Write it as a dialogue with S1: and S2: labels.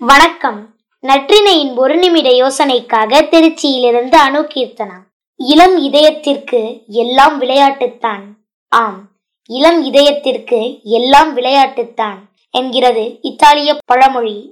S1: வணக்கம். நற்றினையின் ஒரு நிமிட யோசனைக்காக திருச்சியிலிருந்து அணு கீர்த்தனா இளம் இதயத்திற்கு எல்லாம் விளையாட்டுத்தான். ஆம் இளம் இதயத்திற்கு எல்லாம் விளையாட்டுத்தான் என்கிறது இத்தாலிய பழமொழி.